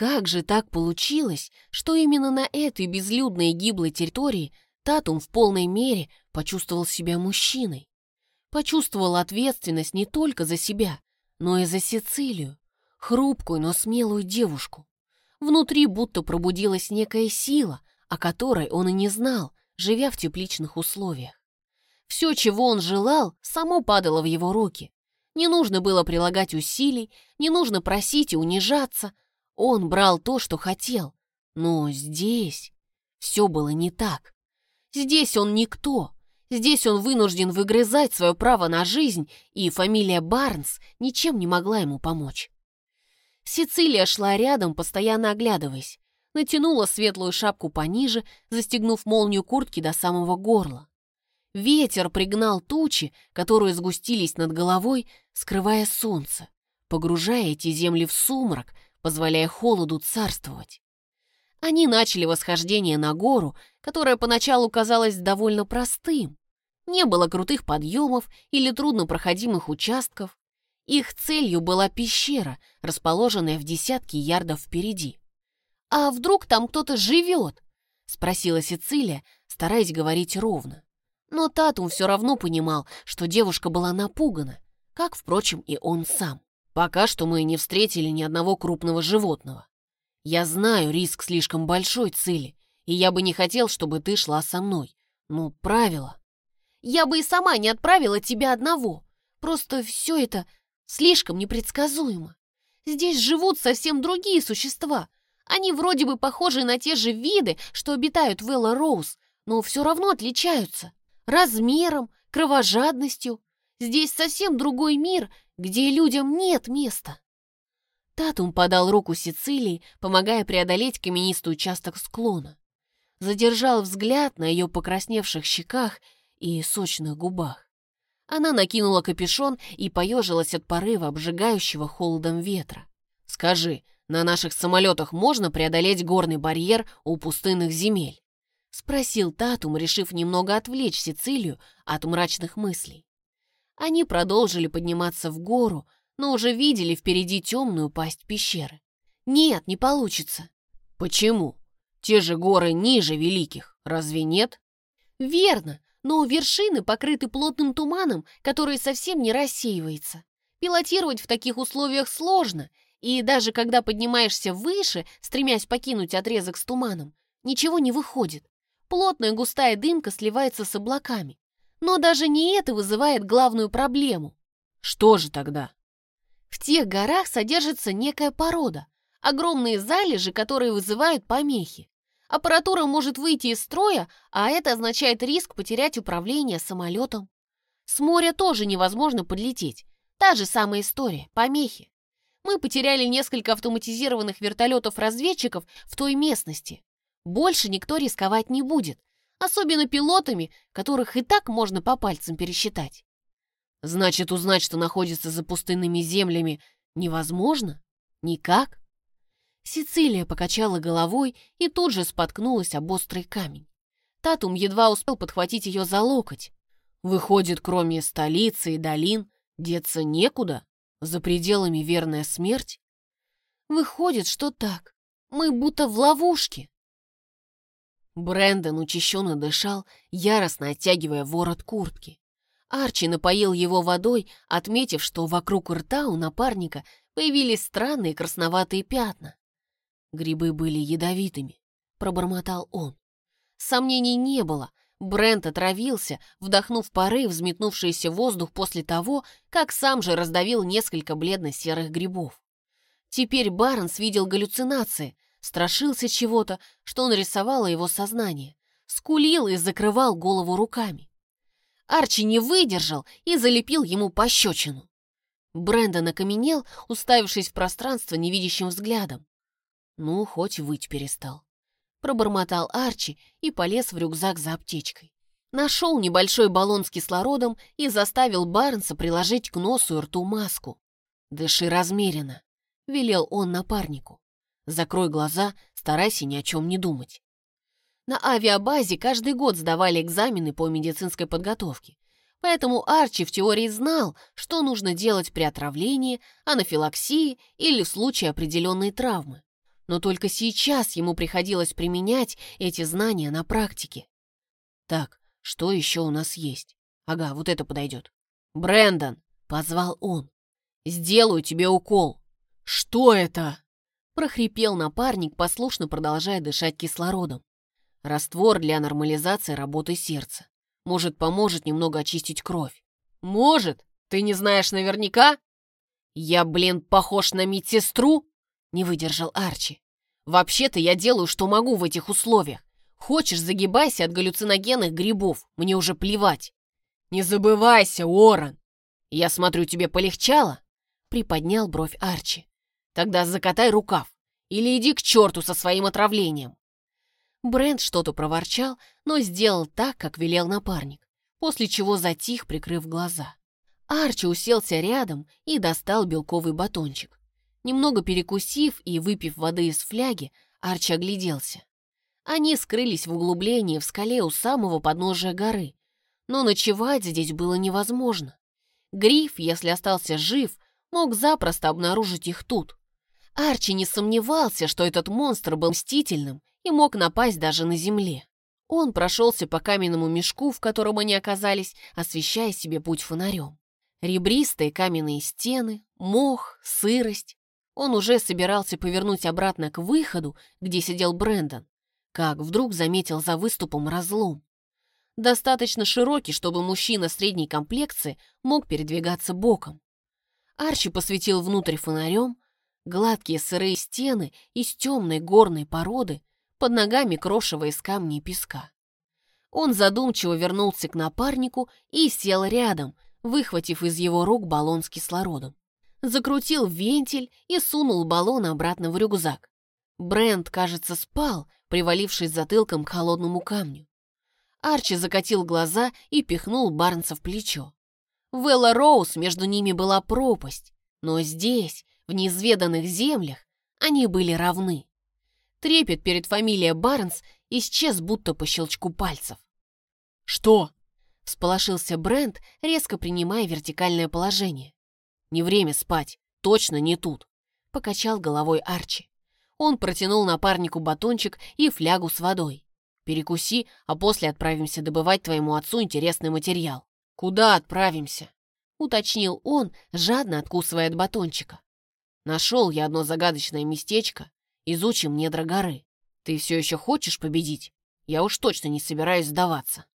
Как же так получилось, что именно на этой безлюдной и гиблой территории Татум в полной мере почувствовал себя мужчиной? Почувствовал ответственность не только за себя, но и за Сицилию, хрупкую, но смелую девушку. Внутри будто пробудилась некая сила, о которой он и не знал, живя в тепличных условиях. Все, чего он желал, само падало в его руки. Не нужно было прилагать усилий, не нужно просить и унижаться. Он брал то, что хотел. Но здесь все было не так. Здесь он никто. Здесь он вынужден выгрызать свое право на жизнь, и фамилия Барнс ничем не могла ему помочь. Сицилия шла рядом, постоянно оглядываясь. Натянула светлую шапку пониже, застегнув молнию куртки до самого горла. Ветер пригнал тучи, которые сгустились над головой, скрывая солнце, погружая эти земли в сумрак, позволяя холоду царствовать. Они начали восхождение на гору, которая поначалу казалась довольно простым. Не было крутых подъемов или труднопроходимых участков. Их целью была пещера, расположенная в десятке ярдов впереди. «А вдруг там кто-то живет?» — спросила Сицилия, стараясь говорить ровно. Но Татум все равно понимал, что девушка была напугана, как, впрочем, и он сам. Пока что мы не встретили ни одного крупного животного. Я знаю, риск слишком большой, Цили, и я бы не хотел, чтобы ты шла со мной. Ну, правило. Я бы и сама не отправила тебя одного. Просто все это слишком непредсказуемо. Здесь живут совсем другие существа. Они вроде бы похожи на те же виды, что обитают в Элла Роуз, но все равно отличаются размером, кровожадностью. Здесь совсем другой мир, где людям нет места. Татум подал руку Сицилии, помогая преодолеть каменистый участок склона. Задержал взгляд на ее покрасневших щеках и сочных губах. Она накинула капюшон и поежилась от порыва обжигающего холодом ветра. «Скажи, на наших самолетах можно преодолеть горный барьер у пустынных земель?» — спросил Татум, решив немного отвлечь Сицилию от мрачных мыслей. Они продолжили подниматься в гору, но уже видели впереди темную пасть пещеры. «Нет, не получится». «Почему? Те же горы ниже Великих, разве нет?» «Верно, но вершины покрыты плотным туманом, который совсем не рассеивается. Пилотировать в таких условиях сложно, и даже когда поднимаешься выше, стремясь покинуть отрезок с туманом, ничего не выходит. Плотная густая дымка сливается с облаками. Но даже не это вызывает главную проблему. Что же тогда? В тех горах содержится некая порода, огромные залежи, которые вызывают помехи. Аппаратура может выйти из строя, а это означает риск потерять управление самолетом. С моря тоже невозможно подлететь. Та же самая история, помехи. Мы потеряли несколько автоматизированных вертолетов-разведчиков в той местности. Больше никто рисковать не будет, особенно пилотами, которых и так можно по пальцам пересчитать. Значит, узнать, что находится за пустынными землями, невозможно? Никак? Сицилия покачала головой и тут же споткнулась об острый камень. Татум едва успел подхватить ее за локоть. Выходит, кроме столицы и долин, деться некуда? За пределами верная смерть? Выходит, что так. Мы будто в ловушке. Брэндон учащенно дышал, яростно оттягивая ворот куртки. Арчи напоил его водой, отметив, что вокруг рта у напарника появились странные красноватые пятна. Грибы были ядовитыми, пробормотал он. Сомнений не было. Брент отравился, вдохнув пары, взметнувшийся воздух после того, как сам же раздавил несколько бледно-серых грибов. Теперь Барнс видел галлюцинации — страшился чего-то, что нарисовало его сознание, скулил и закрывал голову руками. Арчи не выдержал и залепил ему пощечину. Брэндон окаменел, уставившись в пространство невидящим взглядом. Ну, хоть выть перестал. Пробормотал Арчи и полез в рюкзак за аптечкой. Нашел небольшой баллон с кислородом и заставил Барнса приложить к носу и рту маску. «Дыши размеренно», — велел он напарнику. Закрой глаза, старайся ни о чем не думать. На авиабазе каждый год сдавали экзамены по медицинской подготовке. Поэтому Арчи в теории знал, что нужно делать при отравлении, анафилаксии или в случае определенной травмы. но только сейчас ему приходилось применять эти знания на практике. Так, что еще у нас есть? Ага, вот это подойдет. Брэндон, позвал он. Сделаю тебе укол. Что это? Прохрипел напарник, послушно продолжая дышать кислородом. Раствор для нормализации работы сердца. Может, поможет немного очистить кровь. Может? Ты не знаешь наверняка? Я, блин, похож на медсестру? Не выдержал Арчи. Вообще-то я делаю, что могу в этих условиях. Хочешь, загибайся от галлюциногенных грибов. Мне уже плевать. Не забывайся, Уоррен. Я смотрю, тебе полегчало? Приподнял бровь Арчи. Тогда закатай рукав. Или иди к черту со своим отравлением. Брент что-то проворчал, но сделал так, как велел напарник, после чего затих, прикрыв глаза. Арчи уселся рядом и достал белковый батончик. Немного перекусив и выпив воды из фляги, Арчи огляделся. Они скрылись в углублении в скале у самого подножия горы, но ночевать здесь было невозможно. Гриф, если остался жив, мог запросто обнаружить их тут. Арчи не сомневался, что этот монстр был мстительным и мог напасть даже на земле. Он прошелся по каменному мешку, в котором они оказались, освещая себе путь фонарем. Ребристые каменные стены, мох, сырость. Он уже собирался повернуть обратно к выходу, где сидел Брэндон, как вдруг заметил за выступом разлом. Достаточно широкий, чтобы мужчина средней комплекции мог передвигаться боком. Арчи посветил внутрь фонарем, гладкие сырые стены из темной горной породы, под ногами крошево из камней и песка. Он задумчиво вернулся к напарнику и сел рядом, выхватив из его рук баллон с кислородом закрутил вентиль и сунул баллон обратно в рюкзак. Брент, кажется, спал, привалившись затылком к холодному камню. Арчи закатил глаза и пихнул Барнса в плечо. В Элла Роуз между ними была пропасть, но здесь, в неизведанных землях, они были равны. Трепет перед фамилией Барнс исчез будто по щелчку пальцев. «Что?» — всполошился Брент, резко принимая вертикальное положение. Не время спать, точно не тут. Покачал головой Арчи. Он протянул напарнику батончик и флягу с водой. Перекуси, а после отправимся добывать твоему отцу интересный материал. Куда отправимся? Уточнил он, жадно откусывая от батончика. Нашел я одно загадочное местечко. Изучим недра горы. Ты все еще хочешь победить? Я уж точно не собираюсь сдаваться.